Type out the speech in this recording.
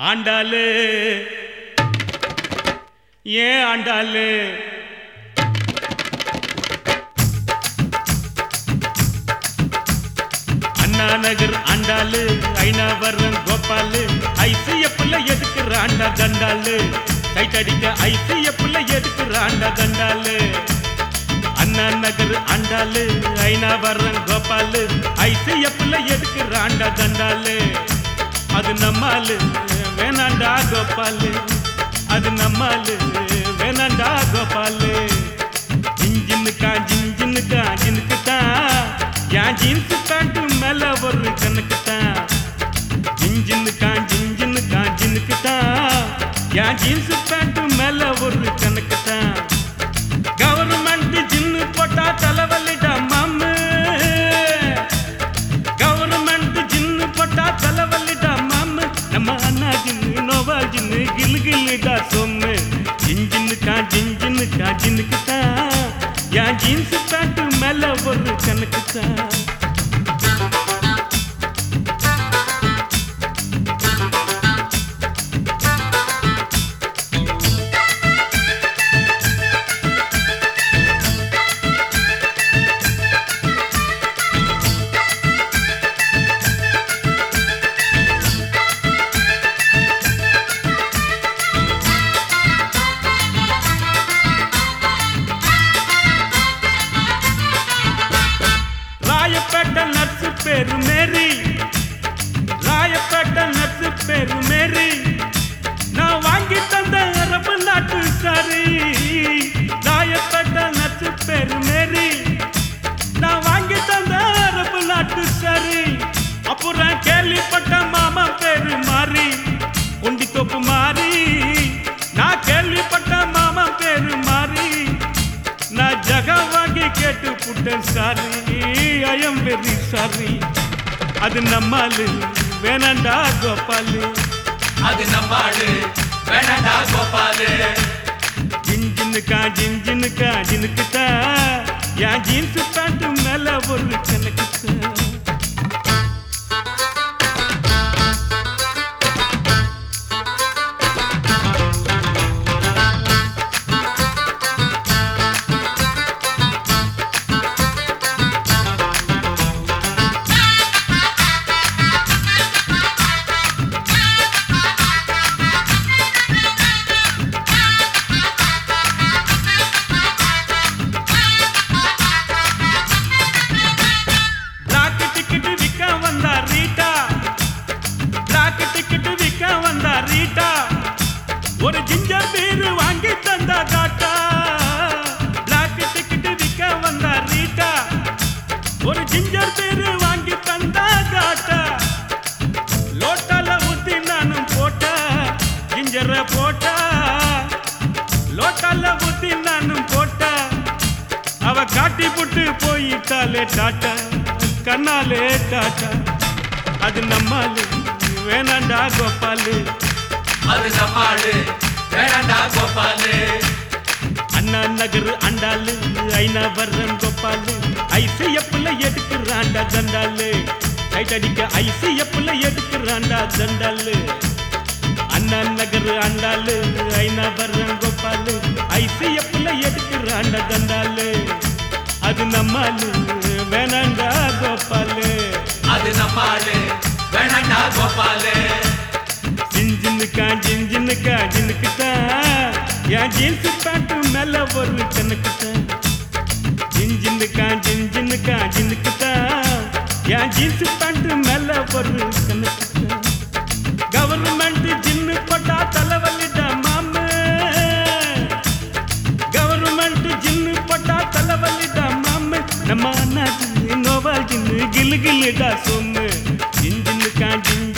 ஆண்டாளு. ஏன் ஆண்டாளு? அண்ணா நகர் ஆண்டாளு ஐநாவரம் கோபாலு ஐசிய ஐசிஎஃப்ல எதுக்குற ஆண்டா தண்டாளு? கைத்தடிக்க ஐசிய ஐசிஎஃப்ல எதுக்குற ஆண்டா தண்டாளு? அண்ணா நகர் ஆண்டாளு ஐநாவரம் கோபாலு ஐசிய ஐசிஎஃப்ல எதுக்குற ஆண்டா தண்டாளு? அது நம்மாலு வேணாண்டா கோபாலு. அது நம்மாலு வேணாண்டா கோபாலு. ஜிஞ்சின்னுக்கா ஜிஞ்சின்னுக்கா ஜினுக்கு தான் என் ஜீன்ஸ் பேண்ட் மேல ஒரு கணக்கு தான் ஜிஞ்சின்னுக்கா ஜிஞ்சினுக்கா ஜினுக்கு தான் என் ஜீன்ஸ் ஜிஞ்சினுக்கா ஜிஞ்சினுக்கா ஜினுக்கு தான் என் ஜீன்ஸ் பேண்ட் மேல ஒரு கணக்கு தான் கேட்டு புட்டேன் சாரி. I'm very sorry. அது நம்மாலு வேணாண்டா கோபாலு. அது நம்மாடு வேணடா கோபாலு. ஜிஞ்சினுக்கா ஜிஞ்சினுக்கா ஜினுக்குத்தா என் ஜீன்ஸ் பேண்ட் மேல ஒரு புட்டு போயிட்டாலே டாட்டா கண்ணாலே டாட்டா. அது நம்மாலு வேணாண்டா கோபாலு. அது நம்மாடு வேணடா கோபாலு. அண்ணா நகர் அண்டாலு ஐநா வர்றன் கோபாலு. ஐசிஎஃப்ல எடுக்கிறாண்டா தண்டாலு டைட் அடிக்க ஐசிஎஃப்ல எடுக்கிறாண்டா தண்டாலு அண்ணா நகர் அண்டாலு ஐநா வர்றன் கோபாலு. ஐசிஎஃப்ல எடுக்கிறாண்டா தண்டாலு அது நம்மாலு வேணாண்டா கோபாலு. அது நம்மாடு வேணடா கோபாலு. ஜிஞ்சினுக்கா ஜிஞ்சினுக்கா ஜினுக்கு தான் என் ஜீன்ஸ் பேண்ட் மேல ஒரு கணக்கு தான் ஜிஞ்சினுக்கா ஜிஞ்சினுக்கா ஜினுக்கு தான் என் ஜீன்ஸ் பேண்ட் மேல ஒரு கணக்கு நம்ம அண்ணா ஜின்னு நோவா ஜின்னு கிலு கிலுடா சொம்மு ஜிஞ்சினுக்கா ஜிஞ்சினுக்கா